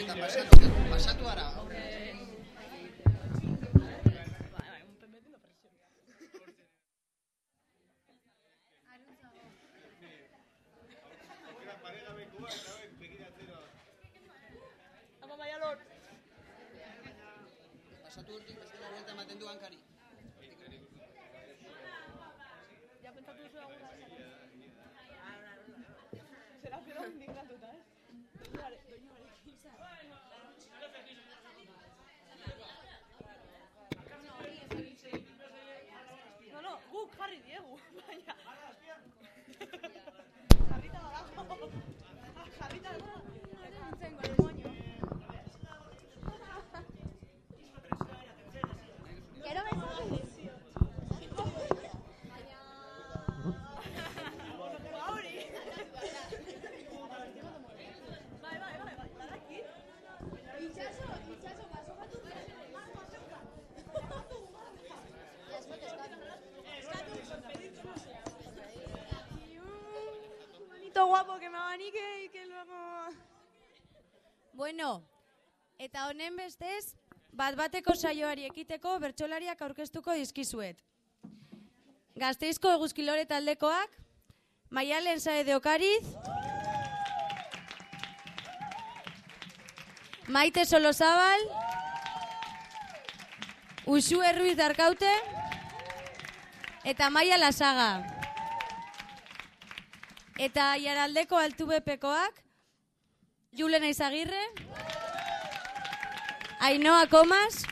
Eta pasatu, pasatu ara. Pasatu urtik, pasatu vuelta ematen du hankari. No, Guapo que me abanique y que luego... Bueno, eta honen bestez, bat bateko saioari ekiteko bertsolariak aurkeztuko dizkizuet. Gazteizko eguzkilore taldekoak, Maialen Saede Okariz, Maite Solozabal, Usue Ruiz Darkaute, eta Maia Lasaga. Eta Iaraldeko altu bepekoak, Julen Aizagirre, Ainhoa Comas,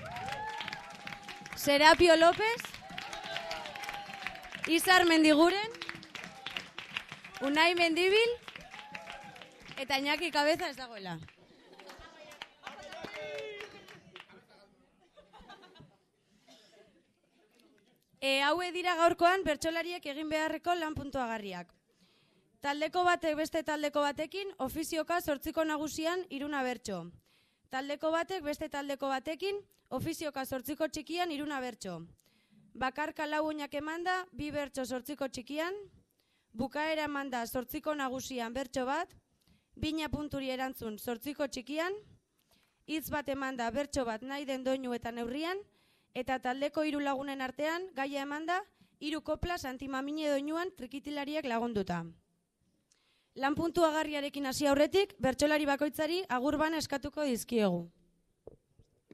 Serapio López, Izar Mendiguren, Unai Mendibil, eta Iñaki Kabeza ez dagoela. E, haue dira gaurkoan bertsolariek egin beharreko lan puntuagarriak. Taldeko batek beste taldeko batekin, ofizioka sortziko nagusian iruna bertso. Taldeko batek beste taldeko batekin, ofizioka sortziko txikian iruna bertso. Bakarka lau oinak emanda, bi bertso sortziko txikian, bukaera emanda sortziko nagusian bertso bat, bina punturi erantzun sortziko txikian, hitz bat emanda bertso bat nahi den doinu eta neurrian, eta taldeko hiru lagunen artean gaia emanda hiru kopla santimamine doinuan trikitilariak lagunduta. Lan puntu agarriarekin hasi aurretik, bertsolari bakoitzari agur bana eskatuko dizkiegu.